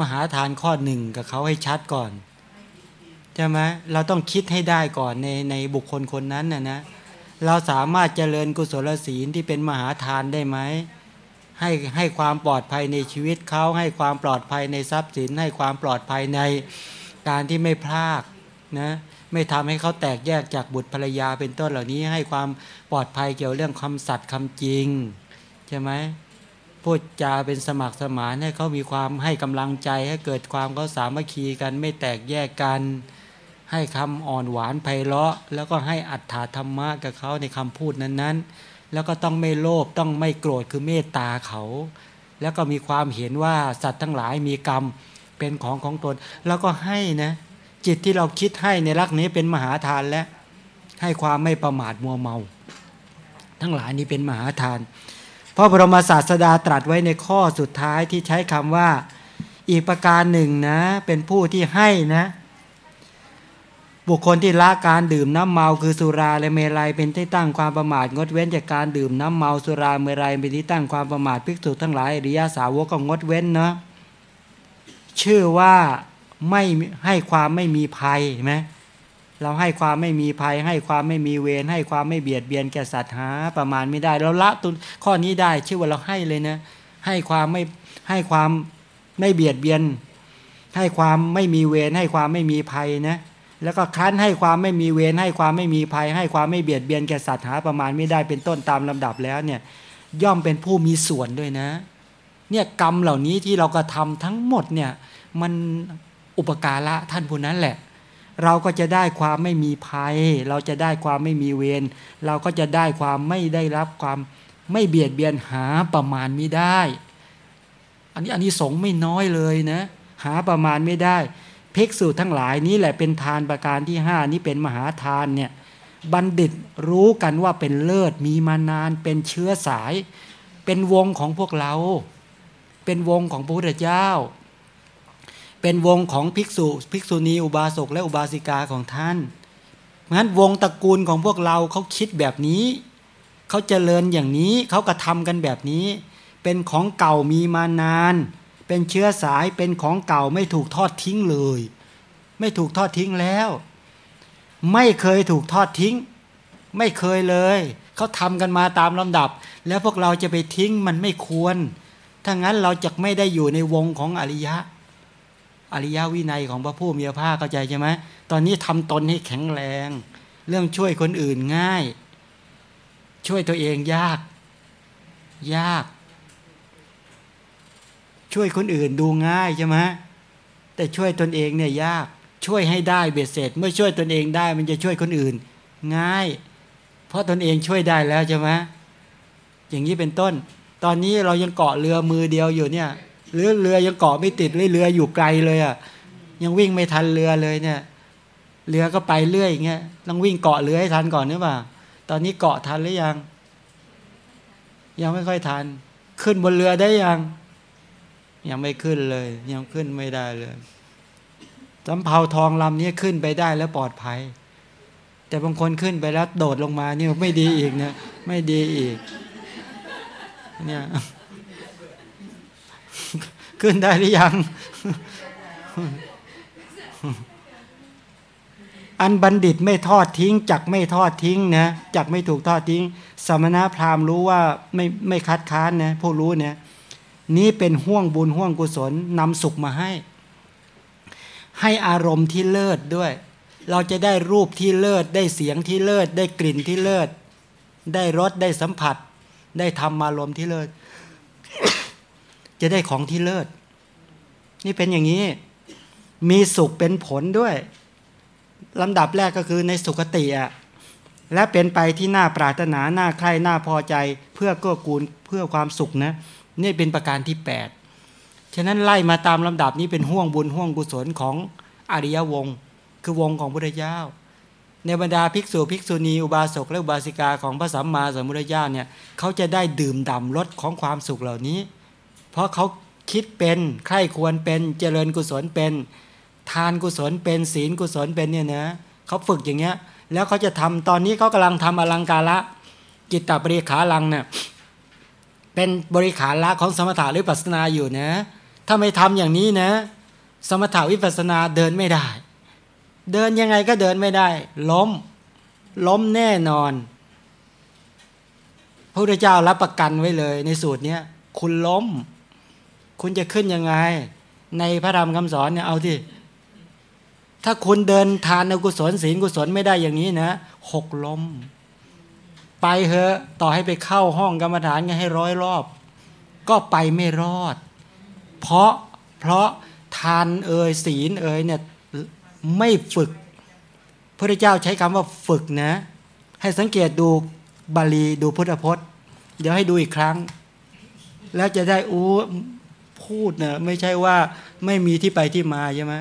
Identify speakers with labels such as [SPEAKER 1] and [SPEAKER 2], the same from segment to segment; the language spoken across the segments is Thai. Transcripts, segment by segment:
[SPEAKER 1] มหาทานข้อหนึ่งกับเขาให้ชัดก่อนใช่ไหมเราต้องคิดให้ได้ก่อนในในบุคคลคนนั้นนะนะเราสามารถเจริญกุศลศีลที่เป็นมหาทานได้ไหมให้ให้ความปลอดภัยในชีวิตเขาให้ความปลอดภัยในทรัพย์สิน ให้ความปลอดภัยในการที่ไม่พลากนะไม่ทำให้เขาแตกแยกจากบุตรภรรยาเป็นต้นเหล่านี้ ให้ความปลอดภัยเกี่ยวเรื่องคำสัตย์คำจริงใช่ไหม พูดจาเป็นสมัครสมานให้เขามีความให้กำลังใจให้เกิดความเขาสามัคคีกันไม่แตกแยกกัน ให้คำอ่อนหวานไพเราะ แล้วก็ให้อัตถาธรรมะกับเขาในคำพูดนั้นๆ แล้วก็ต้องไม่โลภต้องไม่โกรธคือเมตตาเขา แล้วก็มีความเห็นว่าสัตว์ทั้งหลายมีกรรมเป็นของของตน แล้วก็ให้นะจิตที่เราคิดให้ในรักนี้เป็นมหาทานและให้ความไม่ประมาทมัวเมา ทั้งหลายนี้เป็นมหาทาน พระบรมศาสดาตรัสไว้ในข้อสุดท้ายที่ใช้คำว่า อีกประการหนึ่งนะ เป็นผู้ที่ให้นะ บุคคลที่ละการดื่มน้ำเมาคือสุราและเมลัยเป็นที่ตั้งความประมาทงดเว้นจากการดื่มน้ำเมาสุราเมลัยเป็นที่ตั้งความประมาทภิกษุทั้งหลายอริยาสาวกก็งดเว้นเนาะชื่อว่าไม่ให้ความไม่มีภัยไหม เราให้ความไม่มีภัย ให้ความไม่มีเวรให้ความไม่เบียดเบียนแก่สัตว์หาประมาณไม่ได้ เราละตุนข้อนี้ได้ชื่อว่าเราให้เลยนะ ให้ความไม่ให้ความไม่เบียดเบียน ให้ความไม่มีเวรให้ความไม่มีภัยนะแล้วก็คั้นให้ความไม่มีเวรให้ความไม่มีภัย ให้ความไม่เบียดเบียนแก่สัตว์หาประมาณไม่ได้เป็นต้นตามลำดับแล้วเนี่ยย่อมเป็นผู้มีส่วนด้วยนะ เนี่ยกรรมเหล่านี้ที่เรากระทาทั้งหมดเนี่ยมันอุปการะท่านผู้นั้นแหละ เราก็จะได้ความไม่มีภัย เราจะได้ความไม่มีเวรเราก็จะได้ความไม่ได้รับความไม่เบียดเบียนหาประมาณไม่ได้ อันนี้อันนี้สงไม่น้อยเลยนะหาประมาณไม่ได้ภิกษุทั้งหลายนี้แหละเป็นทานประการที่ห้านี้เป็นมหาทานเนี่ยบัณฑิตรู้กันว่าเป็นเลิศมีมานานเป็นเชื้อสาย เป็นวงของพวกเรา เป็นวงของพระพุทธเจ้า เป็นวงของภิกษุ ภิกษุณีอุบาสกและอุบาสิกาของท่านงั้นวงตระกูลของพวกเราเขาคิดแบบนี้ เขาเจริญอย่างนี้เขากระทำกันแบบนี้ เป็นของเก่ามีมานาน เป็นเชื้อสายเป็นของเก่าไม่ถูกทอดทิ้งเลย ไม่ถูกทอดทิ้งแล้ว ไม่เคยถูกทอดทิ้ง ไม่เคยเลยเขาทำกันมาตามลำดับ แล้วพวกเราจะไปทิ้งมันไม่ควรถ้างั้นเราจะไม่ได้อยู่ในวงของอริยะ อริยวินัยของพระผู้มีพระภาคเข้าใจใช่ไหมตอนนี้ทำตนให้แข็งแรง เรื่องช่วยคนอื่นง่าย ช่วยตัวเองยาก ยาก ช่วยคนอื่นดูง่ายใช่ไหมแต่ช่วยตนเองเนี่ยยาก ช่วยให้ได้เบ็ดเสร็จ เมื่อช่วยตนเองได้ มันจะช่วยคนอื่น ง่าย เพราะตนเองช่วยได้แล้วใช่ไหมอย่างนี้เป็นต้น ตอนนี้เรายังเกาะเรือมือเดียวอยู่เนี่ย หรือเรือยังเกาะไม่ติดเรืออยู่ไกลเลยอะยังวิ่งไม่ทันเรือเลยเนี่ย เรือก็ไปเรื่อยอย่างเงี้ยต้องวิ่งเกาะเรือให้ทันก่อนหรือเปล่าตอนนี้เกาะทันหรือยัง ยังไม่ค่อยทัน ขึ้นบนเรือได้ยัง ยังไม่ขึ้นเลย ยังขึ้นไม่ได้เลยสำเภาทองลำนี้ขึ้นไปได้แล้วปลอดภัย แต่บางคนขึ้นไปแล้วโดดลงมานี่ไม่ดีอีกเนี่ยไม่ดีอีก เนี่ย ขึ้นได้หรือยัง อันบัณฑิตไม่ทอดทิ้ง จักไม่ทอดทิ้งนะจักไม่ถูกทอดทิ้ง สมณะพราหมณ์รู้ว่าไม่ไม่คัดค้านนะผู้รู้เนี่ย นี้เป็นห่วงบุญห่วงกุศลนำสุขมาให้ ให้อารมณ์ที่เลิศด้วย เราจะได้รูปที่เลิศ ได้เสียงที่เลิศ ได้กลิ่นที่เลิศ ได้รสได้สัมผัส ได้ทำอารมณ์ที่เลิศ จะได้ของที่เลิศ นี่เป็นอย่างนี้ มีสุขเป็นผลด้วยลำดับแรกก็คือในสุขติอะและเป็นไปที่น่าปรารถนาน่าใคร่น่าพอใจ เพื่อก็กูลเพื่อความสุขนะนี่เป็นประการที่ 8 ฉะนั้นไล่มาตามลำดับนี้เป็นห่วงบุญห่วงกุศลของอริยวงศ์คือวงของพุทธเจ้า ในบรรดาภิกษุภิกษุณีอุบาสกและอุบาสิกาของพระสัมมาสัมพุทธเจ้าเนี่ยเขาจะได้ดื่มด่ำรสของความสุขเหล่านี้ ราะเขาคิดเป็นใคร่ควรเป็นเจริญกุศลเป็น ทานกุศลเป็นศีลกุศลเป็นเนี่ยนะเขาฝึกอย่างเงี้ย แล้วเขาจะทำตอนนี้เขากำลังทำอลังการละจิตตบริขาลังเนี่ยเป็นบริขารละของสมถะหรือปัสนาอยู่นะ ถ้าไม่ทำอย่างนี้นะ สมถาวิปัสสนาเดินไม่ได้ เดินยังไงก็เดินไม่ได้ ล้ม ล้มแน่นอนพระพุทธเจ้ารับประกันไว้เลยในสูตรนี้คุณล้ม คุณจะขึ้นยังไง ในพระธรรมคำสอนเนี่ยเอาที่ถ้าคุณเดินทานอกุศลศีลกุศลไม่ได้อย่างนี้นะหกล้ม ไปเถอะต่อให้ไปเข้าห้องกรรมฐานกันให้ร้อยรอบ ก็ไปไม่รอด เพราะเพราะทานเอ่ยศีลเอ่ยเนี่ยไม่ฝึกพระเจ้าใช้คำว่าฝึกนะ ให้สังเกตดูบาลีดูพุทธพจน์ เดี๋ยวให้ดูอีกครั้ง แล้วจะได้อู้ พูดเนะไม่ใช่ว่าไม่มีที่ไปที่มาใช่ไหม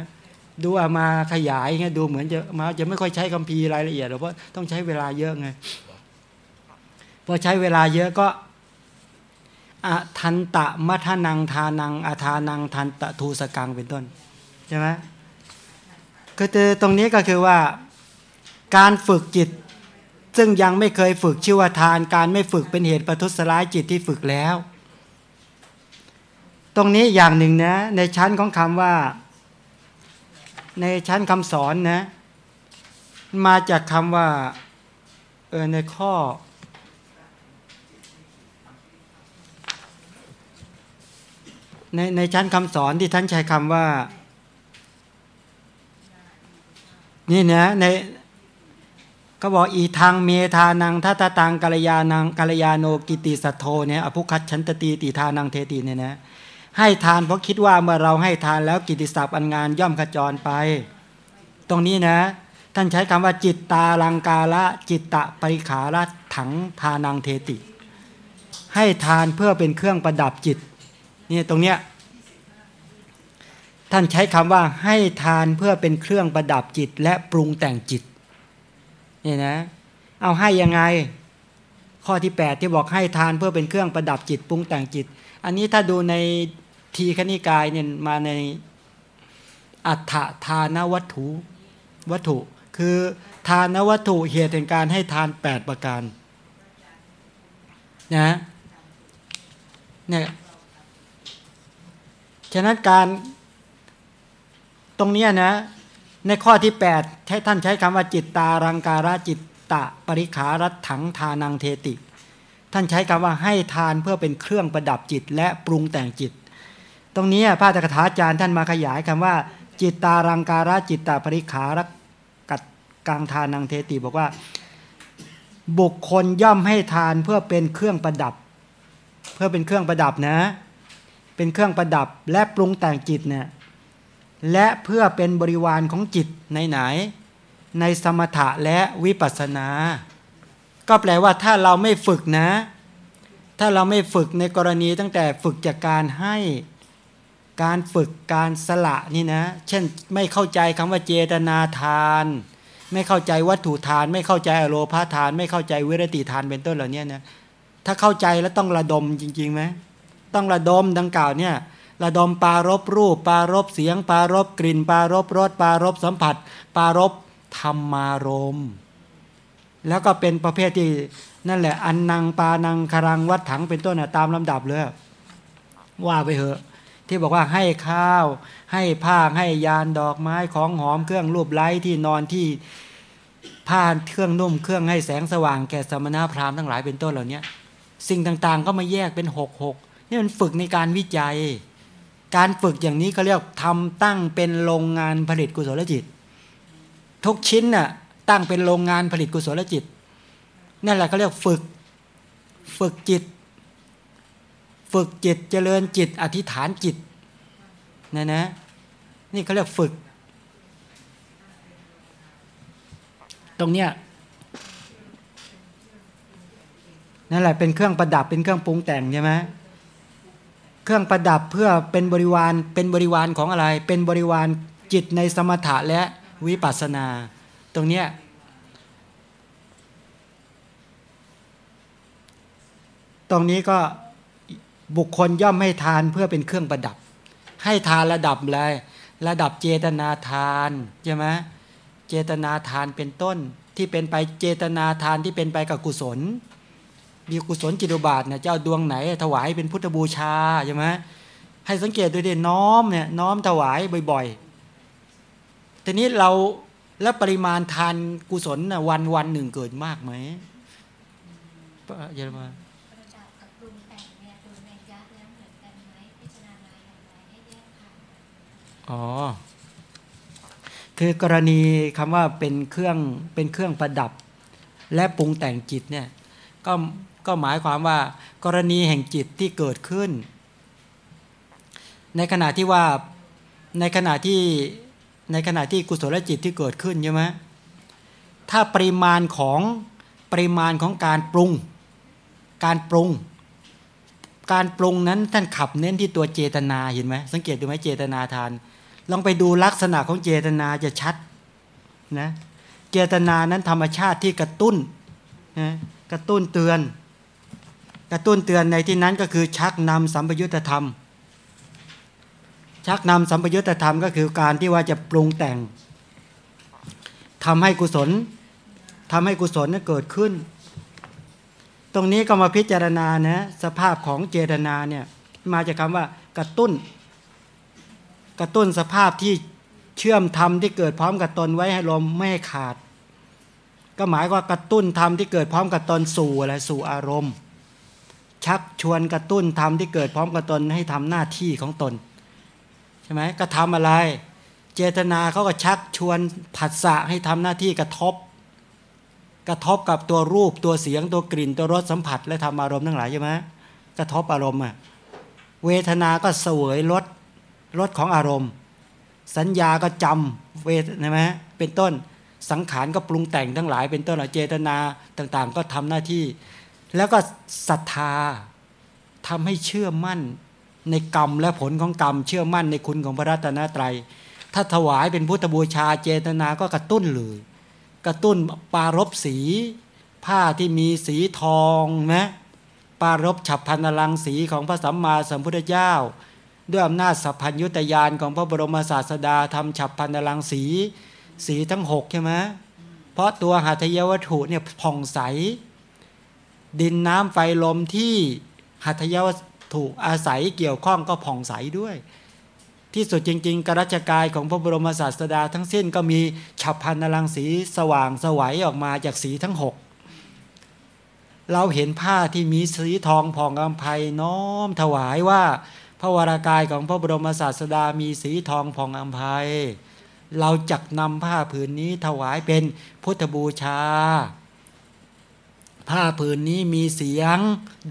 [SPEAKER 1] ดูอามาขยายไงดูเหมือนจะมาจะไม่ค่อยใช้คัมภีร์รายละเอียดหรอกเพราะต้องใช้เวลาเยอะไงพอใช้เวลาเยอะก็อทันตะมัทนังทานังอาทานังทันตะทูสกังเป็นต้นใช่ไหมก็คือตรงนี้ก็คือว่าการฝึกจิต ซึ่งยังไม่เคยฝึกชื่อว่าทาน การไม่ฝึกเป็นเหตุประทุษร้ายจิตที่ฝึกแล้ว ตรงนี้อย่างหนึ่งนะ ในชั้นของคำว่า ในชั้นคำสอนนะ มาจากคำว่าเออในข้อ ในในชั้นคำสอนที่ท่านใช้คำว่า นี่นะในก็บอกอีทางเมธานังทัตตังกัลยานังกัลยาโนกิติสัทโทเนี่ยอภุคัตชันตตีติทานังเทติเนี่ยนะ ให้ทานเพราะคิดว่าเมื่อเราให้ทานแล้วกิติศัพท์อันงานย่อมขจรไป ตรงนี้นะ ท่านใช้คำว่าจิตตาลังกาละจิตตะปริขาละถังทานังเทติ ให้ทานเพื่อเป็นเครื่องประดับจิตนี่ตรงเนี้ยท่านใช้คำว่าให้ทานเพื่อเป็นเครื่องประดับจิต และปรุงแต่งจิตนี่นะ เอาให้ยังไง ข้อที่ 8 ที่บอกให้ทานเพื่อเป็นเครื่องประดับจิต ปรุงแต่งจิต อันนี้ถ้าดูใน ทีคณิกายเนี่ยมาในอัฏฐทานวัตถุวัตถุ คือทานวัตถุเหตุแห่งการให้ทาน 8 ประการนะเนี่ยฉะนั้นการตรงนี้นะในข้อที่ 8ให้ท่านใช้คำว่าจิตตารังการะจิตตะปริขารัตถังทานังเทติ ท่านใช้คำว่าให้ทานเพื่อเป็นเครื่องประดับจิตและปรุงแต่งจิต ตรงนี้พระตถาจารย์ท่านมาขยายคำว่า จิตตารังการะจิตตะปริขารักัดกลางทานังเทติบอกว่า บุคคลย่อมให้ทานเพื่อเป็นเครื่องประดับ เพื่อเป็นเครื่องประดับนะ เป็นเครื่องประดับและปรุงแต่งจิตเนี่ยและเพื่อเป็นบริวารของจิตในไหน ในสมถะและวิปัสสนา ก็แปลว่าถ้าเราไม่ฝึกนะ ถ้าเราไม่ฝึกในกรณีตั้งแต่ฝึกจากการให้ การฝึกการสละนี่นะ เช่นไม่เข้าใจคำว่าเจตนาทาน ไม่เข้าใจวัตถุทาน ไม่เข้าใจอโลพาทาน ไม่เข้าใจวิรติทานเป็นต้นเหล่านี้นะถ้าเข้าใจแล้วต้องระดมจริงๆไหมต้องระดมดังกล่าวเนี่ยระดมปารบรูป ปารบเสียง ปารบกลิ่น ปารบรสปารบสัมผัส ปารบธรรมารมแล้วก็เป็นประเภทที่นั่นแหละ อันนังปานังคารังวัดถังเป็นต้นตามลำดับเลยว่าไปเหอะ ที่บอกว่าให้ข้าว ให้ผ้าให้ยานดอกไม้ของหอมเครื่องรูปไล้ที่นอนที่ผ้าเครื่องนุ่มเครื่องให้แสงสว่างแก่สมณพราหมณ์ทั้งหลายเป็นต้นเหล่านี้สิ่งต่างๆก็มาแยกเป็นหกหกนี่มันฝึกในการวิจัย การฝึกอย่างนี้เขาเรียกทำตั้งเป็นโรงงานผลิตกุศลจิต ทุกชิ้นน่ะตั้งเป็นโรงงานผลิตกุศลจิต นั่นแหละเขาเรียกฝึก ฝึกจิต ฝึกจิตเจริญจิต อธิษฐานจิตนะนะ นี่เขาเรียกฝึก ตรงเนี้ยนั่นแหละเป็นเครื่องประดับเป็นเครื่องปรุงแต่งใช่ไหมเครื่องประดับเพื่อเป็นบริวารเป็นบริวารของอะไร เป็นบริวารจิตในสมถะและวิปัสสนา ตรงเนี้ยตรงนี้ก็ บุคคลย่อมให้ทานเพื่อเป็นเครื่องประดับ ให้ทานระดับอะไรระดับเจตนาทานใช่ไหมเจตนาทานเป็นต้นที่เป็นไปเจตนาทานที่เป็นไปกับกุศล มีกุศลจิตุบาทเนี่ยเจ้าดวงไหน ถวายเป็นพุทธบูชาใช่ไหมให้สังเกตดูดิน้อมเนี่ยน้อมถวายบ่อยๆ ทีนี้เราแล้วปริมาณทานกุศลวันวันหนึ่งเกิดมากไหมเยอรมัน
[SPEAKER 2] อ๋อ
[SPEAKER 1] คือกรณีคำว่าเป็นเครื่องเป็นเครื่องประดับ และปรุงแต่งจิตเนี่ยก็ก็หมายความว่า กรณีแห่งจิตที่เกิดขึ้น ในขณะที่ว่าในขณะที่ในขณะที่กุศลจิตที่เกิดขึ้นใช่ไหมถ้าปริมาณของปริมาณของการปรุง การปรุง การปรุงนั้นท่านขับเน้นที่ตัวเจตนาเห็นไหมสังเกตดูไหมเจตนาทาน ลองไปดูลักษณะของเจตนาจะชัดนะเจตนานั้นธรรมชาติที่กระตุ้นนะกระตุ้นเตือน กระตุ้นเตือนในที่นั้นก็คือชักนำสัมปยุตธรรม ชักนำสัมปยุตธรรมก็คือการที่ว่าจะปรุงแต่งทำให้กุศลทำให้กุศลนั้นเกิดขึ้น ตรงนี้ก็มาพิจารณานะสภาพของเจตนาเนี่ยมาจากคำว่ากระตุ้น กระตุ้นสภาพที่เชื่อมธรรมที่เกิดพร้อมกับตนไว้ให้ลมไม่ให้ขาด ก็หมายว่ากระตุ้นธรรมที่เกิดพร้อมกับตนสู่อะไรสู่อารมณ์ ชักชวนกระตุ้นธรรมที่เกิดพร้อมกับตนให้ทำหน้าที่ของตนใช่ไหมก็ทำอะไร เจตนาเขาก็ชักชวนผัสสะให้ทำหน้าที่กระทบ กระทบกับตัวรูปตัวเสียงตัวกลิ่นตัวรสสัมผัส และทำอารมณ์ทั้งหลายใช่ไหมกระทบอารมณ์อะเวทนาก็เสวยรสรสของอารมณ์ สัญญาก็จำเวทใช่ไหมเป็นต้นสังขารก็ปรุงแต่งทั้งหลาย เป็นต้นเจตนาต่างๆ ก็ทำหน้าที่ แล้วก็ศรัทธาทำให้เชื่อมั่นในกรรมและผลของกรรม เชื่อมั่นในคุณของพระรัตนตรัย ถ้าถวายเป็นพุทธบูชาเจตนาก็กระตุ้นเลย กระตุ้นปารบสี ผ้าที่มีสีทองนะปารบฉับพันลังสีของพระสัมมาสัมพุทธเจ้า ด้วยอำนาจสัพพัญยุตยานของพระบรมศาสดาทำฉับพันลังสี สีทั้งหกใช่ไหมเพราะตัวหัตถยวัตถุเนี่ยผ่องใส ดินน้ำไฟลมที่หัตถยวัตถุอาศัยเกี่ยวข้องก็ผ่องใสด้วย ที่สุดจริง ๆกรัชกายของพระบรมศาสดาทั้งสิ้นก็มีฉับพันลังสีสว่างสวัยออกมาจากสีทั้งหกเราเห็นผ้าที่มีสีทองผ่องอำไพน้อมถวายว่า พระวรากายของพระบรมศาสดามีสีทองผ่องอำไพเราจักนำผ้าผืนนี้ถวายเป็นพุทธบูชา ผ้าผืนนี้มีเสียง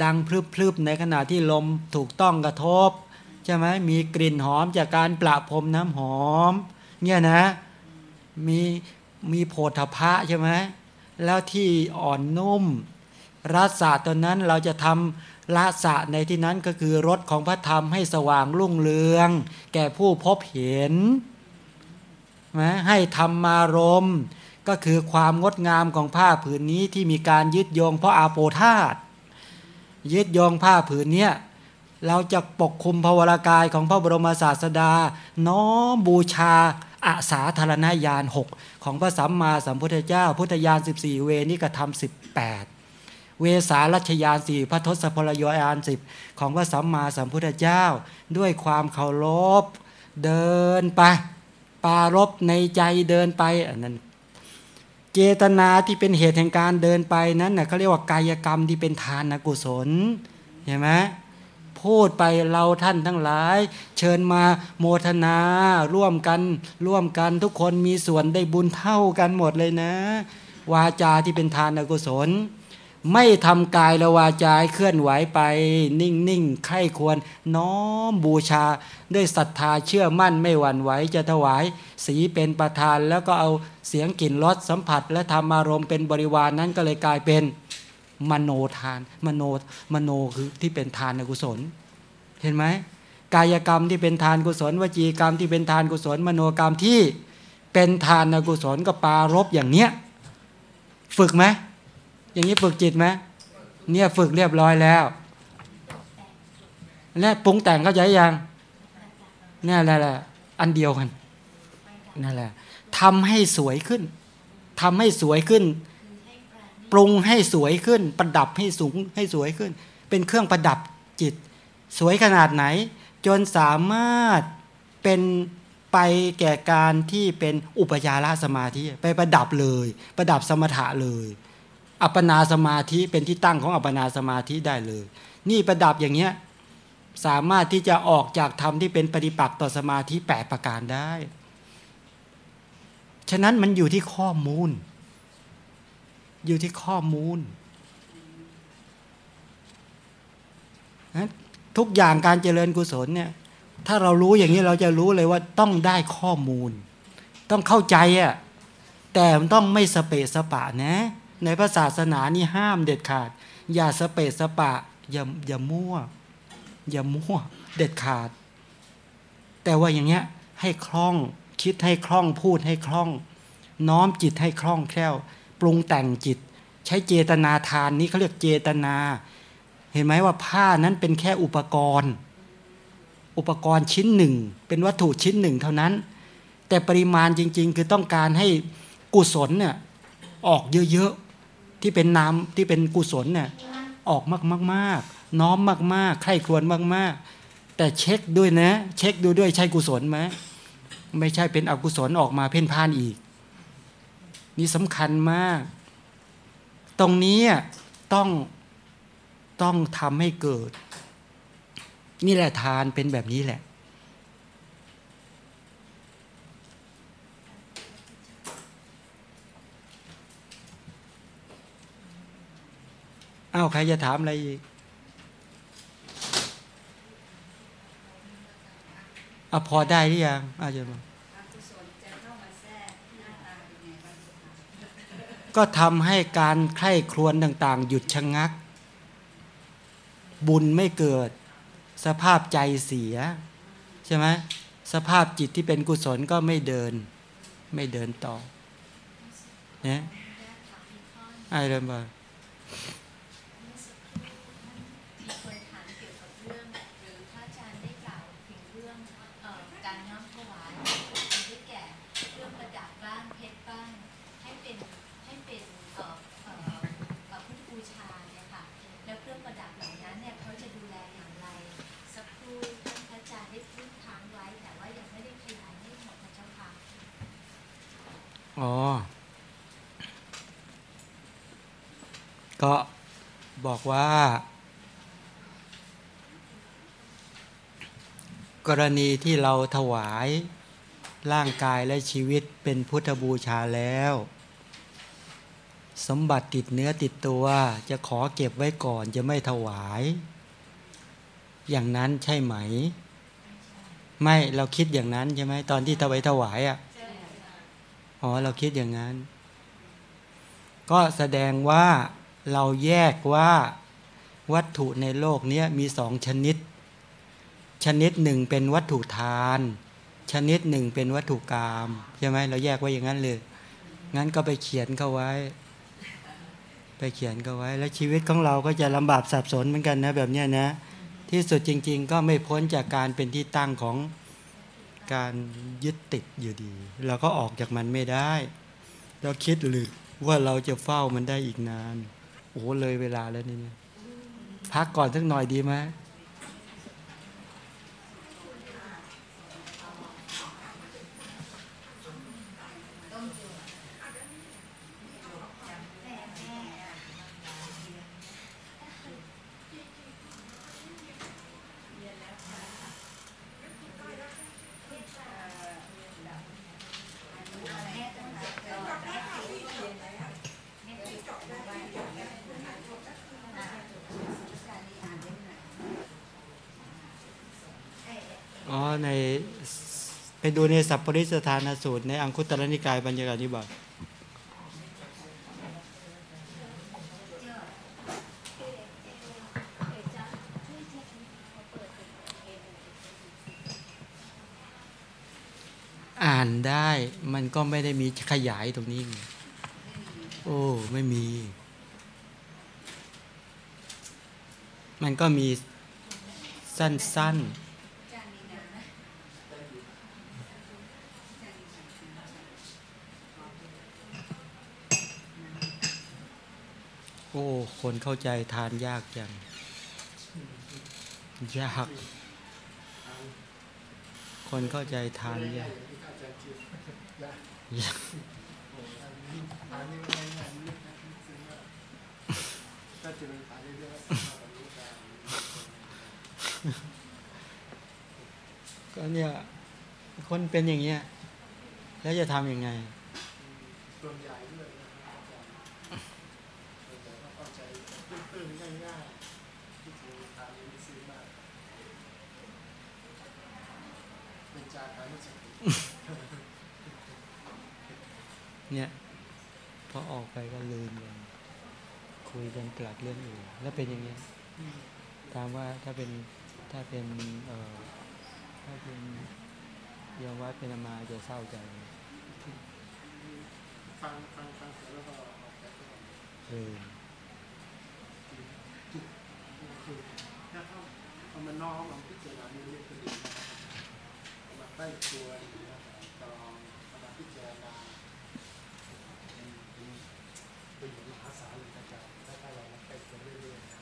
[SPEAKER 1] ดังพลึบๆในขณะที่ลมถูกต้องกระทบ ใช่ไหมมีกลิ่นหอมจากการประพรมน้ำหอม เนี่ยนะ มีมีโพธพะใช่ไหมแล้วที่อ่อนนุ่มรัศาตัวนั้นเราจะทำละสะในที่นั้นก็คือรถของพระธรรมให้สว่างรุ่งเรือง แก่ผู้พบเห็นนะให้ธรรมารมณ์ก็คือความงดงามของผ้าผืนนี้ที่มีการยึดโยงเพราะอาโปธาตยึดโยงผ้าผืนเนี้ย เราจะปกคุมภวรากายของพระบรมศาสดา น้อมบูชาอาสาธารณญาณหกของพระสัมมาสัมพุทธเจ้า พุทธญาณ14 เวนิกธรรม18 เวสารัชยานสี่พระทศพลยญาณสิบของพระสัมมาสัมพุทธเจ้า ด้วยความเคารพเดินไป ปารบในใจเดินไปอันนั้นเจตนาที่เป็นเหตุแห่งการเดินไปนั้นนะเขาเรียกว่ากายกรรมที่เป็นทานกุศลเห็นไหม พูดไปเราท่านทั้งหลาย เชิญมาโมทนา ร่วมกัน ร่วมกันทุกคนมีส่วนได้บุญเท่ากันหมดเลยนะ วาจาที่เป็นทานกุศล ไม่ทำกายและวาจาเคลื่อนไหวไป นิ่งนิ่งไข้ควร น้อมบูชา ด้วยศรัทธาเชื่อมั่นไม่หวั่นไหวจะถวาย สีเป็นประธานแล้วก็เอาเสียงกลิ่นรสสัมผัส และธรรมารมณ์เป็นบริวารนนั้นก็เลยกลายเป็น มโนทาน มโนมโนคือที่เป็นทานกุศล เห็นไหมกายกรรมที่เป็นทานกุศล วจีกรรมที่เป็นทานกุศล มโนกรรมที่เป็นทานกุศลก็ปารบอย่างเนี้ยฝึกไหมอย่างนี้ฝึกจิตไหมเนี่ยฝึกเรียบร้อยแล้ว และปรุงแต่งเข้าใจยังนี่แหละล่ะอันเดียวกันนั่นแหละทำให้สวยขึ้นทำให้สวยขึ้น ปรุงให้สวยขึ้น ประดับให้สูงให้สวยขึ้น เป็นเครื่องประดับจิต สวยขนาดไหน จนสามารถเป็นไปแก่การที่เป็นอุปจารสมาธิไปประดับเลย ประดับสมถะเลย อัปปนาสมาธิเป็นที่ตั้งของอัปปนาสมาธิได้เลย นี่ประดับอย่างเงี้ยสามารถที่จะออกจากธรรมที่เป็นปฏิปักษ์ต่อสมาธิแปประการได้ ฉะนั้นมันอยู่ที่ข้อมูล อยู่ที่ข้อมูลทุกอย่างการเจริญกุศลเนี่ย ถ้าเรารู้อย่างนี้เราจะรู้เลยว่าต้องได้ข้อมูล ต้องเข้าใจอะแต่มันต้องไม่สเปะสปะนะ ในพระศาสนานี่ห้ามเด็ดขาด อย่าสเปะสปะอย่าอย่ามั่ว อย่ามั่ว เด็ดขาด แต่ว่าอย่างเงี้ยให้คล่องคิดให้คล่องพูดให้คล่อง น้อมจิตให้คล่องแคล่ว ปรุงแต่งจิต ใช้เจตนาทานนี้เขาเรียกเจตนา เห็นไหมว่าผ้านั้นเป็นแค่อุปกรณ์ อุปกรณ์ชิ้นหนึ่ง เป็นวัตถุชิ้นหนึ่งเท่านั้น แต่ปริมาณจริง ๆ คือต้องการให้กุศลเนี่ยออกเยอะๆที่เป็นนามที่เป็นกุศลเนี่ยออกมากๆน้อมมากๆใคร่ครวญมาก ๆ แต่เช็คด้วยนะ เช็คดูด้วยใช่กุศลไหมไม่ใช่เป็นอกุศลออกมาเพ่นพ่านอีก นี่สำคัญมาก ตรงนี้ต้องต้องทำให้เกิด นี่แหละทานเป็นแบบนี้แหละอ้าวใครจะถามอะไรอีกอะพอได้หรือยังอาจารย์บอ ก็ทำให้การไข้ครวญต่างๆ หยุดชะงัก บุญไม่เกิด สภาพใจเสีย ใช่ไหมสภาพจิตที่เป็นกุศลก็ไม่เดิน ไม่เดินต่อเนี่ยไอ้เริ่มบ่า
[SPEAKER 2] มีคนถามเกี่ยวกับเรื่องหรือพระอาจารย์ได้กล่าวถึงเรื่องเอ่อการน้อมถวายได้แก่เครื่องประดับบ้างเพชรบ้างให้เป็นให้เป็นเอ่อเอ่อเอ่อพุทธบูชาเนี่ยค่ะแล้วเครื่องประดับเหล่านั้นเนี่ยเขาจะดูแลอย่างไรสักครู่ท่านพระอาจารย์ได้พูดค้างไว้ แต่ว่ายังไม่ได้ขยายให้หมดนะเจ้าค่ะ
[SPEAKER 1] อ๋อ ก็บอกว่า กรณีที่เราถวายร่างกายและชีวิตเป็นพุทธบูชาแล้ว สมบัติติดเนื้อติดตัวจะขอเก็บไว้ก่อนจะไม่ถวาย อย่างนั้นใช่ไหม ไม่เราคิดอย่างนั้นใช่ไหมตอนที่ถวายถวายอะ อ๋อเราคิดอย่างนั้น ก็แสดงว่าเราแยกว่าวัตถุในโลกนี้มีสองชนิด ชนิดหนึ่งเป็นวัตถุทาน ชนิดหนึ่งเป็นวัตถุกรรมใช่ไหมเราแยกไว้อย่างนั้นเลย งั้นก็ไปเขียนเข้าไว้ ไปเขียนเข้าไว้ แล้วชีวิตของเราก็จะลำบากสับสนเหมือนกันนะแบบนี้นะ ที่สุดจริง ๆ ก็ไม่พ้นจากการเป็นที่ตั้งของ การยึดติดอยู่ดี เราก็ออกจากมันไม่ได้ เราคิดหรือว่าเราจะเฝ้ามันได้อีกนาน โอ้เลยเวลาแล้วนี่เนี่ยพักก่อนสักหน่อยดีไหม อ๋อในไป ดูในสัพปริสถานสูตร ในอังคุตรนิกายบรรยากาศนิบาตอ่านได้มันก็ไม่ได้มีขยายตรงนี้ โอ้ ไม่มี มันก็มีสั้นๆ โอ้ คน เข้าใจทานยากจัง ยาก คนเข้าใจทานยา
[SPEAKER 3] กยาก
[SPEAKER 1] ก็เนี่ย คนเป็นอย่างเงี้ย แล้วจะทำยังไง
[SPEAKER 3] ส่วนใหญ่ด้วยนะครับอาจารย์ส่วนใหญ่ก็เข้าใจตื้นๆง่ายๆที่เจริญทานนี่ซึ้งมาก เป็นจาทานุสติ
[SPEAKER 1] เนี่ยพอออกไปก็ลืมเลยคุยกันกลับเรื่องอื่นแล้วเป็นอย่างเงี้ยถามว่าถ้าเป็นถ้าเป็นเอ่อถ้าเป็นโยมวัดเป็นอามาจะเศร้าใจไหม
[SPEAKER 3] ฟังฟังฟังเสร็จแล้วก็ออกจากที่
[SPEAKER 1] เออ
[SPEAKER 3] จุดคือถ้าเขาเอามาน้อมเอาพิจารณาเรื่องคดี ใต้ตัวดีนะตรองกำลังพิจารณาเป็นอย่างมหาศาลเลยอาจารย์ถ้าถ้าเรามาใกล้ตัวเรื่อยๆ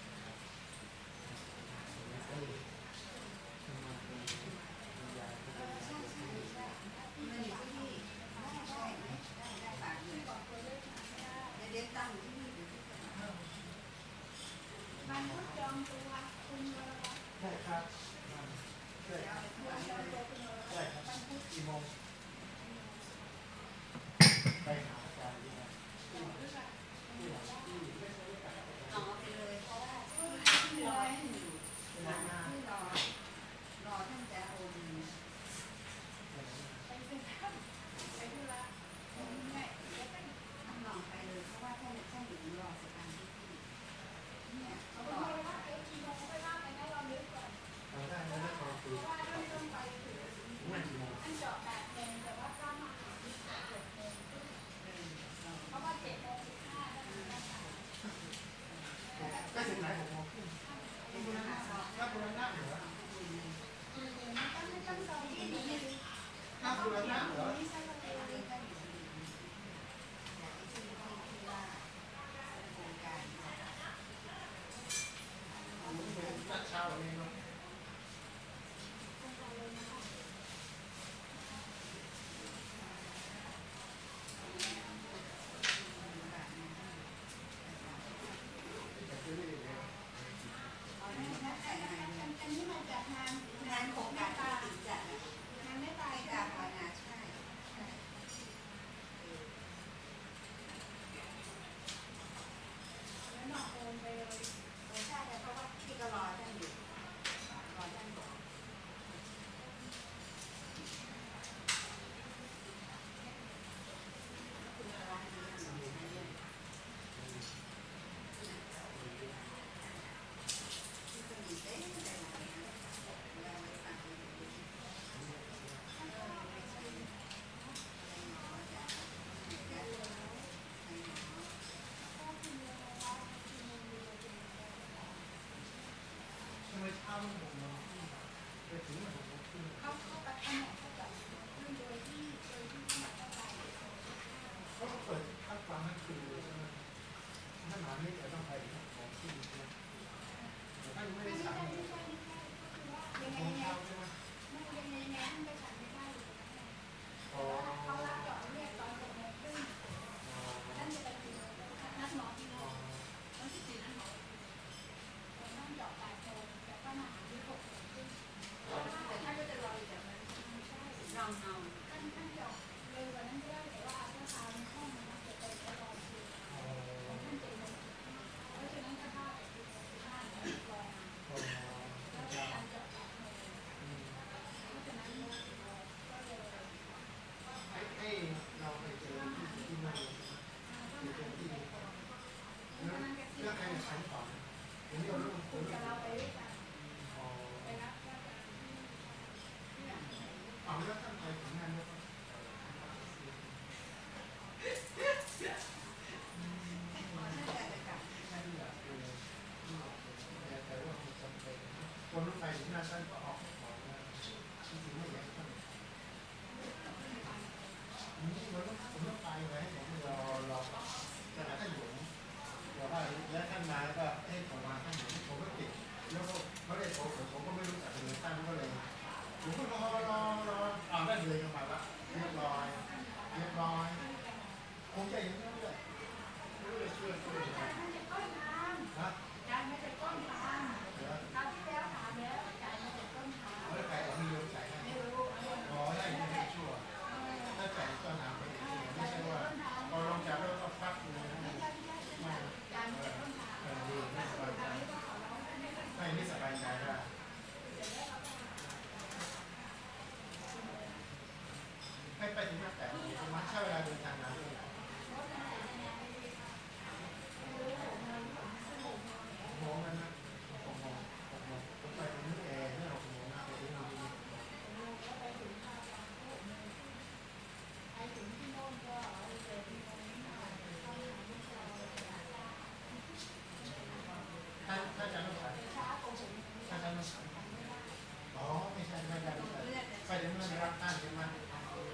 [SPEAKER 3] ก็จะเมื่อได้
[SPEAKER 4] รั
[SPEAKER 2] บท่างใช่ไห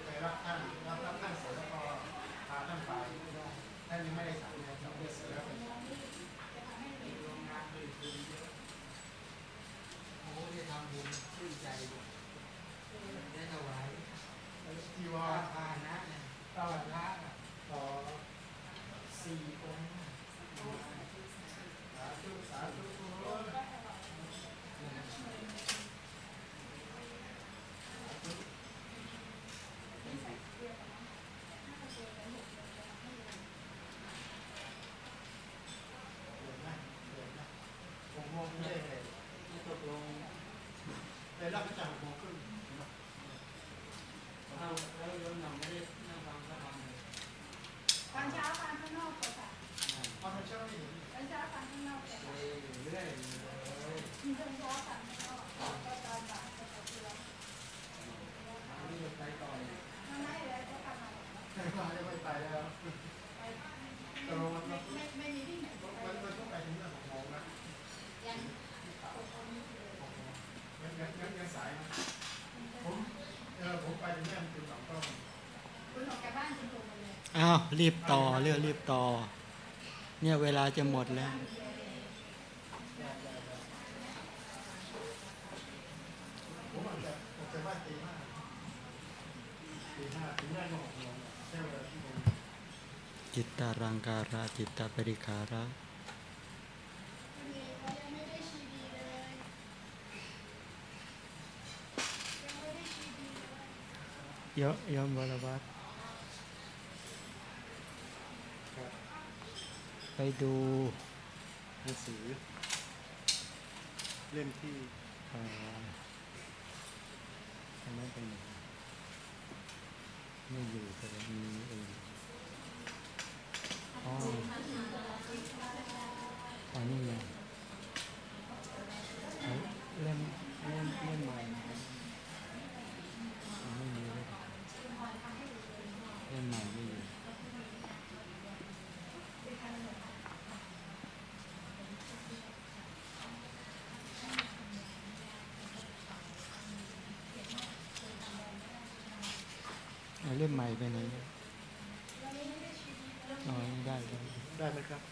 [SPEAKER 2] ไปรับท่างรับรับท่างเสร็จแล้วก็พาท่างไปท่านยังไม่ได้สามเดื
[SPEAKER 3] อนง
[SPEAKER 2] เดื
[SPEAKER 3] อนเส
[SPEAKER 1] ร็
[SPEAKER 3] จแล้ว อ้า
[SPEAKER 2] อ้า
[SPEAKER 1] วรีบต่อเรื่องรีบต่อ เนี่ยเวลาจะหมดแล้ว
[SPEAKER 2] จิตต
[SPEAKER 1] ปริขาระ
[SPEAKER 3] ยอมย
[SPEAKER 1] อมวรวัตไปดู
[SPEAKER 2] หนังสือ เล่มที่
[SPEAKER 1] ทำไมไปไหนไม่อยู่แต่มีเอง Phải như vậy Đấy, lên, lên, lên mày Lên mày cái gì lên mày về này ได้ไห
[SPEAKER 2] มครับ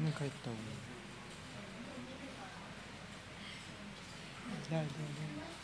[SPEAKER 1] ไม่เคยตรงได้ได้ได้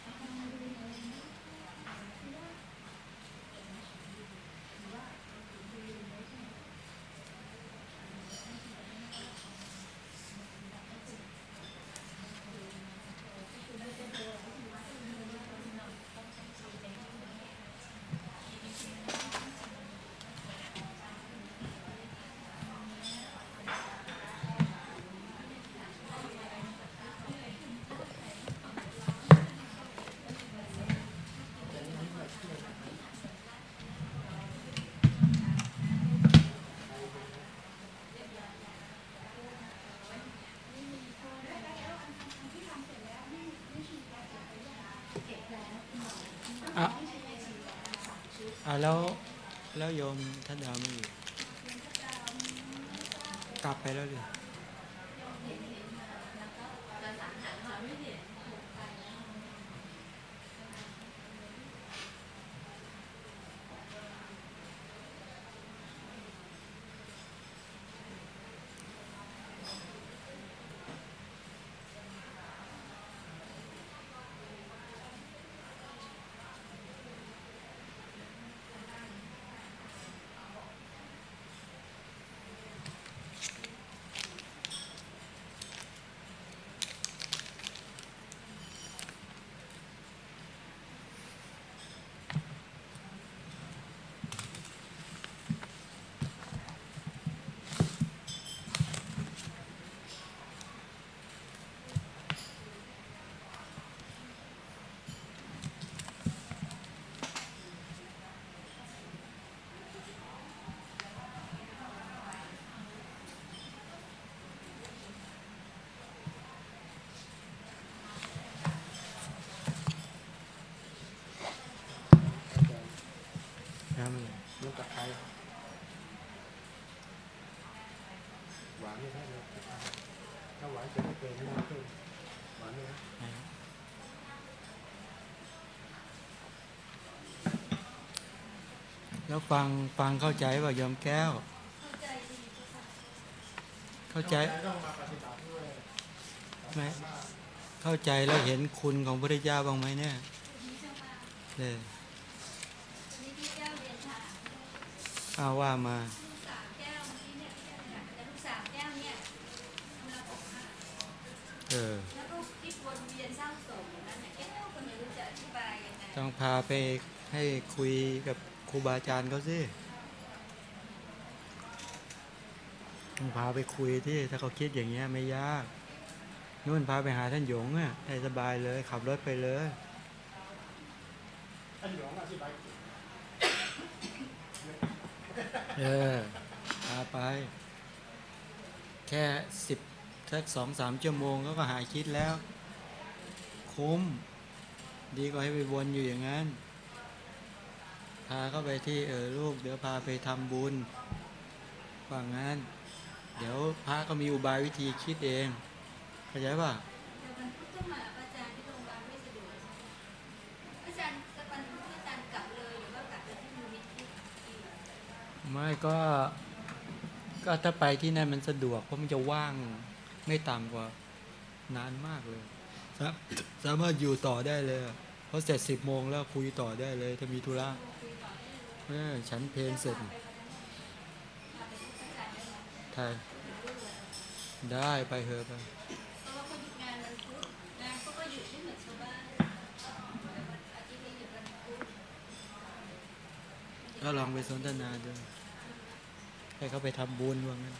[SPEAKER 1] แล้วแล้วโยมท่านดาวไม่อยู่กลับไปแล้ว
[SPEAKER 4] หรื
[SPEAKER 2] อ
[SPEAKER 1] น้ำอะไร
[SPEAKER 3] น้ำตะไคร้หวานไม่ใช่เลยถ้าหวานจะไม่เกินไม่ต้องขึ้นหวานไหมนะ
[SPEAKER 1] แล้วฟังฟังเข้าใจป่ะโยมแก้ว
[SPEAKER 5] เข้าใจเข้า
[SPEAKER 1] ใจ
[SPEAKER 3] ต้องมาปฏิบัติด้วย
[SPEAKER 1] ไหมเข้าใจแล้วเห็นคุณของพระเจ้าบ้างไหมเนี่ย
[SPEAKER 5] เจ้าค่ะ
[SPEAKER 1] เออ
[SPEAKER 5] ทีนี้ที่แก้วเรียนถาม
[SPEAKER 1] เอาว่ามา
[SPEAKER 5] ลูกสาวแก้วเมื่อกี้เนี่ยแก้วเนี่ยแต่ลูกสาวแก้วเนี่ยเมื่ออกหัก
[SPEAKER 1] เออ
[SPEAKER 5] แล้วก็คิดวนเวียนเศร้าโศกอย่างนั้นเนี่ยแก้วก็ไม่รู้จะอธิบายยังไง
[SPEAKER 1] ต้องพาไปให้คุยกับครูบาอาจารย์เขาสิต้องพาไปคุยที่ถ้าเขาคิดอย่างเงี้ยไม่ยากนู่นพาไปหาท่านหยงอะให้สบายเลย ขับรถไปเลย
[SPEAKER 3] ท่านหลวงอธิบาย
[SPEAKER 1] เออพาไป แค่สิบสักสองสามชั่วโมงเขาก็หายคิดแล้ว คุ้ม ดีกว่าให้ไปวนอยู่อย่างนั้น พาเข้าไปที่เออลูก เดี๋ยวพาไปทำบุญว่างั้น เดี๋ยวพระก็มีอุบายวิธีคิดเอง เข้าใจป่ะ
[SPEAKER 5] ไม่ก็ก็
[SPEAKER 1] ถ้าไปที่นั่นมันสะดวกเพราะมันจะว่างไม่ต่ำกว่านานมากเลยสาสามารถอยู่ต่อได้เลยเพราะเสร็จสิบโมงแล้วคุยต่อได้เลย ถ้ามีธุระเออฉันเพลนเสร็จไทยได้ไปเถอะไป
[SPEAKER 5] เพราะว่าเขาหยุดงานวันพุธงานเขาก็หยุดไม่เหมือนชาวบ้านวันอาทิตย์นี้หยุดวันพุธ
[SPEAKER 1] ก็ลองไปสนทนาดู ให้เขาไปทำบุญว่างั้น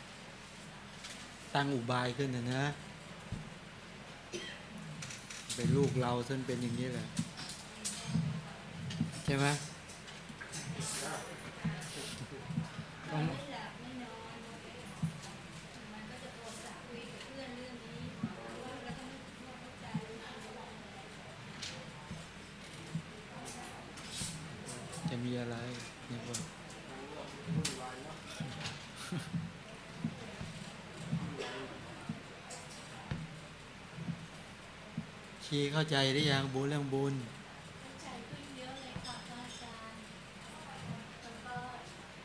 [SPEAKER 1] ตั้งอุบายขึ้นนะนะ เป็นลูกเราซึ่งเป็นอย่างนี้แหละ ใช่ไหมต้อง
[SPEAKER 5] ไม่หลับไม่นอนมันก็จะโทรศัพท์คุยกับเพื่อนเรื่องนี้ว่าเราต้องไม่เข้าใจ
[SPEAKER 1] จะมีอะไรเนี่ยว่า ชีเข้าใจหรือยังบุญเรื่องบุญ
[SPEAKER 2] เข้าใจขึ้นเยอะเลยค่ะพระอาจารย์แล้วก็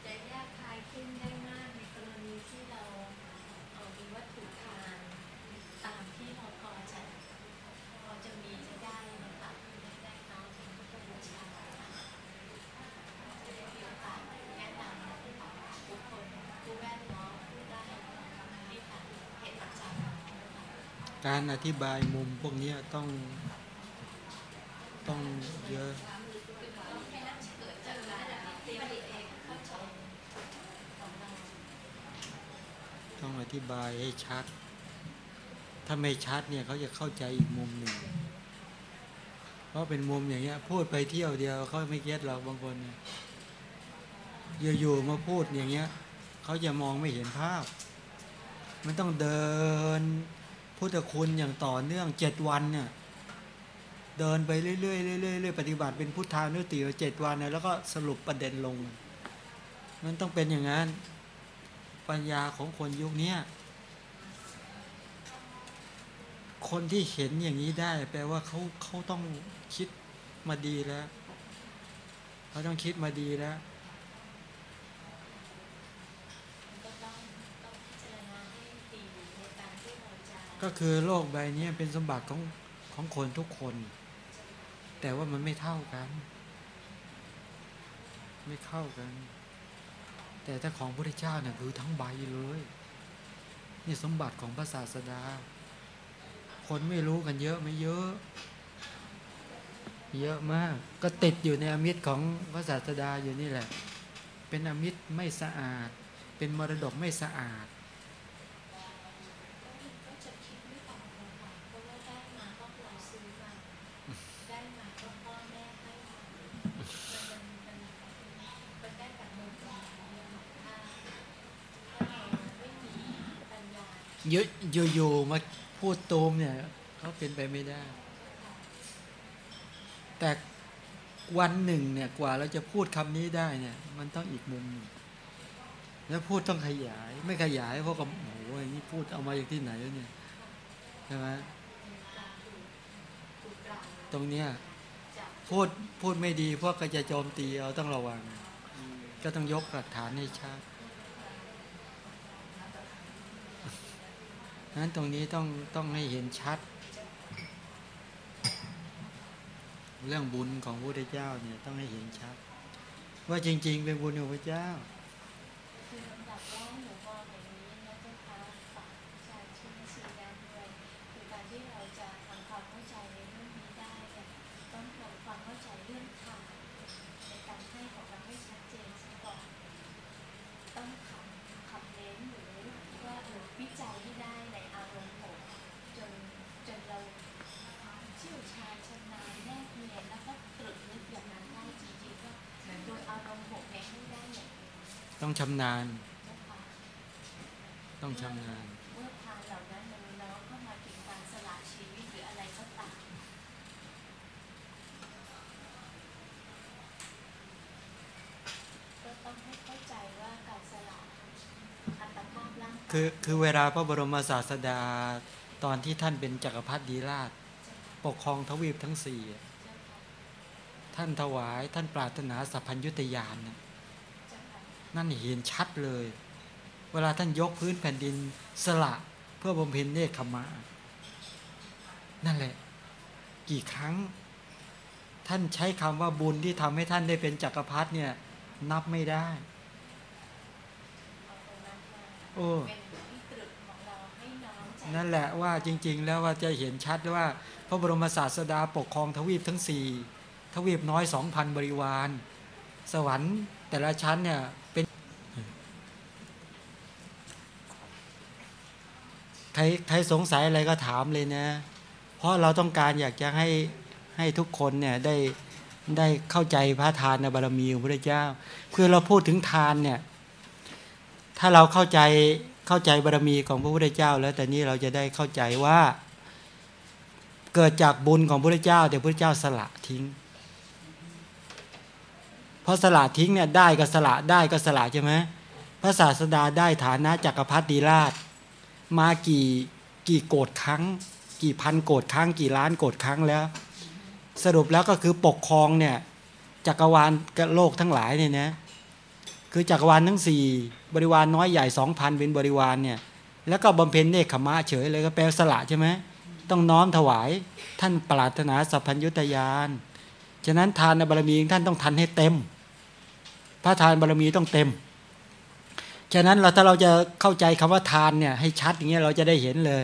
[SPEAKER 2] จะแยกคลายขึ้นได้มากในกรณีที่เราเอ่อมีวัตถุทานตามที่เราพอจะพอจะมีจะได้นะคะได้น้อมเป็นพุทธบูชาจะได้มีโอกาสแนะนำบุคคลผู้แวดล้อมผู้ได้ที่ผ่านเหตุปัจจัยนะคะ
[SPEAKER 1] การ อธิบายมุมพวกนี้ต้องต้องเยอะ
[SPEAKER 2] ต้องเรา
[SPEAKER 1] ต้องอธิบายให้ชัด ถ้าไม่ชัดเนี่ยเขาจะเข้าใจอีกมุมหนึ่ง เพราะเป็นมุมอย่างเงี้ย พูดไปเที่ยวเดียวเขาไม่เก็ตหรอกบางคนเนี่ยอยู่ๆมาพูดอย่างเงี้ยเขาจะมองไม่เห็นภาพ มันต้องเดิน พุทธคุณอย่างต่อเนื่องเจ็ดวันเนี่ยเดินไปเรื่อยๆเรื่อยๆเรื่อยปฏิบัติเป็นพุทธานุติเจ็ดวันเนี่ยแล้วก็สรุปประเด็นลงมันต้องเป็นอย่างนั้น ปัญญาของคนยุคนี้คนที่เห็นอย่างนี้ได้ แปลว่าเขาเขาต้องคิดมาดีแล้วเขาต้องคิดมาดีแล้ว
[SPEAKER 2] ก็ต้องต้องพิจารณาให้ดีในการที่เราจะ
[SPEAKER 1] ก็คือโลกใบนี้เป็นสมบัติของของคนทุกคน แต่ว่ามันไม่เท่ากัน ไม่เข้ากัน แต่ถ้าของพระเจ้าเนี่ยคือทั้งใบเลยนี่สมบัติของพระศาสดา คนไม่รู้กันเยอะไม่เยอะ เยอะมาก ก็ติดอยู่ในอมิตรของพระศาสดาอยู่นี่แหละ เป็นอมิตรไม่สะอาด เป็นมรดกไม่สะอาด
[SPEAKER 2] ก็จะคิดไม่ออกเลยค่ะเพราะว่าได้มาก็เราซื้อมา ได้มาก็พ่อแม่ให้มามันมันมันมันได้แบบมุมมองเนี่ยค่ะถ้าถ้าเราไม่มีปัญญา
[SPEAKER 1] เยอะอยู่ๆมาพูดตูมเนี่ยเขาเป็นไปไม่ได้ แต่วันหนึ่งเนี่ยกว่าเราจะพูดคำนี้ได้เนี่ย มันต้องอีกมุมหนึ่งแล้วพูดต้องขยาย ไม่ขยายเพราะกับโอ้โหนี่พูดเอามาจากที่ไหนวเนี่ยใช่ไหมตรงเนี้ยพูดพูดไม่ดีพวกก็จะโจมตีเอาต้องระวัง ก็ต้องยกหลักฐานให้ชัด นั้นตรงนี้ต้องต้องให้เห็นชัด เรื่องบุญของพระพุทธเจ้าเนี่ยต้องให้เห็นชัด ว่าจริง ๆ เป็นบุญของพระเจ้า
[SPEAKER 2] ความเข้าใจเรื่องนี้ได้เนี่ยต้องทำความเข้าใจเรื่องทางในการให้ของเราให้ชัดเจนซะก่อน ต้องทำคำเน้นหรือว่าเออวิจัยที่ได้ในอารมณ์ผมจนจนเราเชี่ยวชาญชำนาญแนบเนียนแล้วก็ตรึกนึกอย่างนั้นได้จริงๆว่าโดยอารมณ์ผมเนี่ยให้ได้อย่างนี้
[SPEAKER 1] ต้องชำนาญ
[SPEAKER 2] เจ้าค่ะ
[SPEAKER 1] ต้องชำนาญ
[SPEAKER 2] เมื่อทานเหล่านั้นมันแล้วก็มาถึงการสละชีวิตหรืออะไรก็ตามก็ต้องให้เข้าใจว่าการสละอัตภาพร่างกาย
[SPEAKER 1] คือคือเวลาพระบรมศาสดาตอนที่ท่านเป็นจักรพรรดิราช ปกครองทวีปทั้งสี่อะท่านถวายท่านปรารถนาสัพพัญญุตยานน่ะ นั่นเห็นชัดเลย เวลาท่านยกพื้นแผ่นดินสละเพื่อบำเพ็ญเนคขมะนั่นแหละ กี่ครั้ง ท่านใช้คำว่าบุญที่ทำให้ท่านได้เป็นจักรพรรดิเนี่ย นับไม่ได้ โอ้
[SPEAKER 2] นั่น
[SPEAKER 1] แหละว่าจริง ๆ แล้วว่าจะเห็นชัดว่า พระบรมศาสดาปกครองทวีปทั้งสี่ทวีปน้อยสองพันบริวาร สวรรค์แต่ละชั้นเนี่ยเป็นใค รใครสงสัยอะไรก็ถามเลยนะ เพราะเราต้องการอยากจะให้ให้ทุกคนเนี่ยได้ได้เข้าใจพระทานบารมีของพระเจ้า คือเราพูดถึงทานเนี่ย ถ้าเราเข้าใจเข้าใจบารมีของพระพุทธเจ้า แล้วแต่นี้เราจะได้เข้าใจว่า เกิดจากบุญของพระพุทธเจ้า แต่พระพุทธเจ้าสละทิ้งเพราะสละทิ้งเนี่ยได้ก็สละได้ก็สละใช่ไหมพระศาสดาได้ฐานะจักรพรรดิราช มากี่กี่โกดครั้ง กี่พันโกดครั้ง กี่ล้านโกดครั้งแล้ว สรุปแล้วก็คือปกครองเนี่ยจักรวาลโลกทั้งหลายเนี่ยนะคือจักรวาลทั้งสี่บริวารน้อยใหญ่สองพันเป็นบริวารเนี่ยแล้วก็บำเพ็ญเนคขมะเฉยเลยก็แปลสละใช่ไหมต้องน้อมถวายท่านปรารถนาสัพพัญญุตยานฉะนั้นทานบารมีของท่านต้องทันให้เต็ม พระทานบารมีต้องเต็ม ฉะนั้นเราถ้าเราจะเข้าใจคำว่าทานเนี่ยให้ชัดอย่างเงี้ยเราจะได้เห็นเลย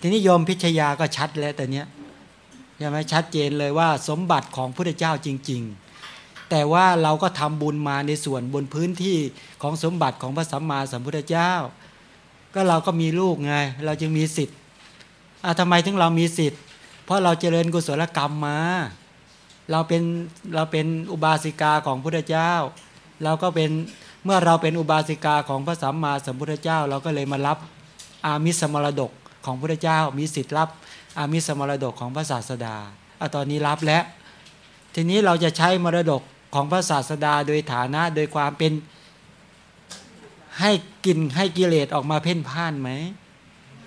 [SPEAKER 1] ทีนี้โยมพิชยาก็ชัดแล้วแต่เนี้ยใช่ไหมชัดเจนเลยว่าสมบัติของพุทธเจ้าจริง ๆ แต่ว่าเราก็ทำบุญมาในส่วนบนพื้นที่ของสมบัติของพระสัมมาสัมพุทธเจ้า ก็เราก็มีลูกไง เราจึงมีสิทธิ์อะทำไมถึงเรามีสิทธิ์ เพราะเราเจริญกุศลกรรมมา เราเป็นเราเป็นอุบาสิกาของพุทธเจ้า เราก็เป็น เมื่อเราเป็นอุบาสิกาของพระสัมมาสัมพุทธเจ้า เราก็เลยมารับอามิสมรดกของพุทธเจ้า มีสิทธิ์รับอามิสมรดกของพระศาสดาอะตอนนี้รับแล้ว ทีนี้เราจะใช้มรดกของพระศาสดาโดยฐานะโดยความเป็นให้กินให้กิเลสออกมาเพ่นพ่านไหม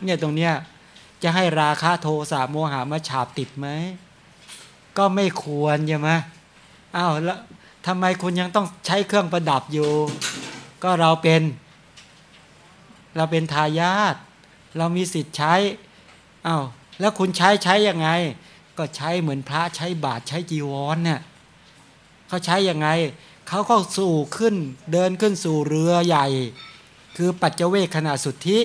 [SPEAKER 1] เนี่ยตรงเนี้ยจะให้ราคะโทสะโมหะมาฉาบติดไหมก็ไม่ควรใช่ไหมอ้าวแล้ว ทำไมคุณยังต้องใช้เครื่องประดับอยู่ ก็เราเป็น เราเป็นทายาทเรามีสิทธิ์ใช้อ้าวแล้วคุณใช้ใช้ยังไง ก็ใช้เหมือนพระใช้บาทใช้จีวรเนี่ยเขาใช้ยังไงเขาก็สู่ขึ้นเดินขึ้นสู่เรือใหญ่ คือปัจเจเวคขณะสุทธิ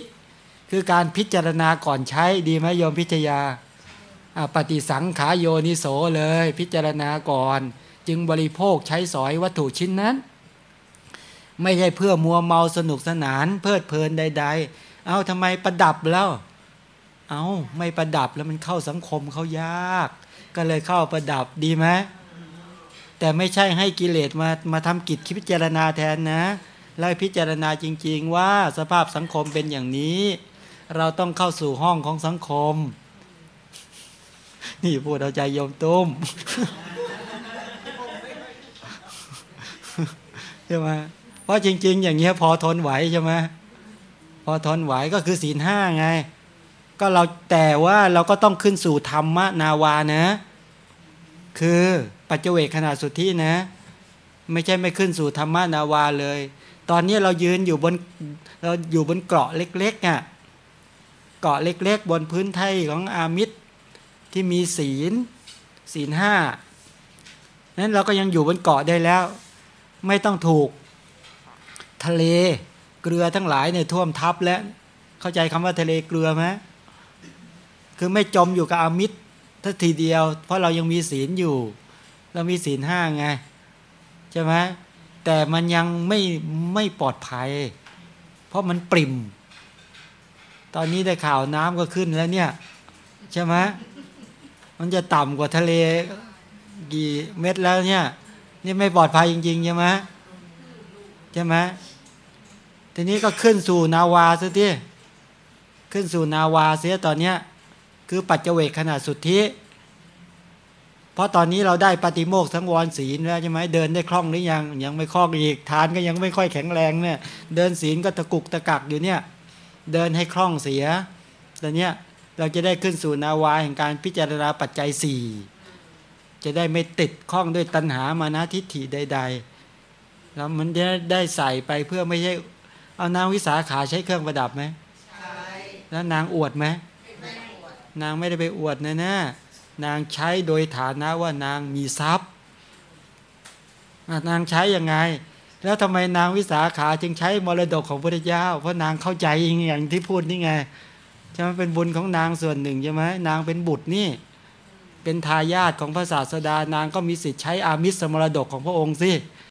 [SPEAKER 1] คือการพิจารณาก่อนใช้ดีไหมโยมพิจยาปฏิสังขาโยนิโสเลย พิจารณาก่อน จึงบริโภคใช้สอยวัตถุชิ้นนั้น ไม่ใช่เพื่อมัวเมาสนุกสนาน เพลิดเพลินใด ๆ เอาทำไมประดับแล้วเอาไม่ประดับแล้วมันเข้าสังคมเขายาก ก็เลยเข้าประดับดีไหมแต่ไม่ใช่ให้กิเลสมามาทำกิจคิดพิจารณาแทนนะไล่พิจารณาจริง ๆ ว่าสภาพสังคมเป็นอย่างนี้ เราต้องเข้าสู่ห้องของสังคม นี่พูดเอาใจโยมตุ้ม ใช่ไหมเพราะจริง ๆ อย่างเงี้ยพอทนไหวใช่ไหมพอทนไหวก็คือศีลห้าไง ก็เราแต่ว่าเราก็ต้องขึ้นสู่ธรรมนาวานะ คือปัจเจเวกขนาดสุดที่นะ ไม่ใช่ไม่ขึ้นสู่ธรรมนาวาเลย ตอนนี้เรายืนอยู่บนเราอยู่บนเกาะเล็กๆอะเกาะเล็ก ๆ บนพื้นไทยของอามิตรที่มีศีลศีลห้านั้นเราก็ยังอยู่บนเกาะได้แล้ว ไม่ต้องถูกทะเลเกลือทั้งหลายเนี่ยท่วมทับแล้วเข้าใจคำว่าทะเลเกลือไหมคือไม่จมอยู่กับอามิตรทัทีเดียว เพราะเรายังมีศีลอยู่ เรามีศีลห้าไงใช่ไหมแต่มันยังไม่ไม่ปลอดภัย เพราะมันปริ่ม ตอนนี้ได้ข่าวน้ำก็ขึ้นแล้วเนี่ยใช่ไหมมันจะต่ำกว่าทะเลกี่เม็ดแล้วเนี่ย นี่ไม่ปลอดภัยจริงๆใช่ไหมใช่ไหมทีนี้ก็ขึ้นสู่นาวาซะที่ขึ้นสู่นาวาเสียตอนเนี้ยคือปัจเจเวกขนาดสุดที่เพราะตอนนี้เราได้ปฏิโมกทั้งวรศีลแล้วใช่ไหมเดินได้คล่องหรือยังยังไม่คล่องอีกทานก็ยังไม่ค่อยแข็งแรงเนี่ย เดินศีลก็ตะกุกตะกักอยู่เนี่ย เดินให้คล่องเสียตอนเนี้ยเราจะได้ขึ้นสู่นาวาแห่งการพิจารณาปัจจัยสี่ จะได้ไม่ติดข้องด้วยตัณหามานะทิฏฐิใด ๆ แล้วมันจะได้ใส่ไปเพื่อไม่ใช่ เอานางวิสาขาใช้เครื่องประดับไหมใช่แล้วนางอวดไหมไม่อวดนางไม่ได้ไปอวดนะนะนางใช้โดยฐานะว่านางมีทรัพย์ นางใช้ยังไง แล้วทำไมนางวิสาขาจึงใช้มรดกของพระเจ้า เพราะนางเข้าใจอย่างที่พูดนี่ไงใช่ไหมเป็นบุญของนางส่วนหนึ่งใช่ไหมนางเป็นบุตรนี่ เป็นทายาทของพระศาสดานางก็มีสิทธิ์ใช้อามิสมรดกของพระองค์สิ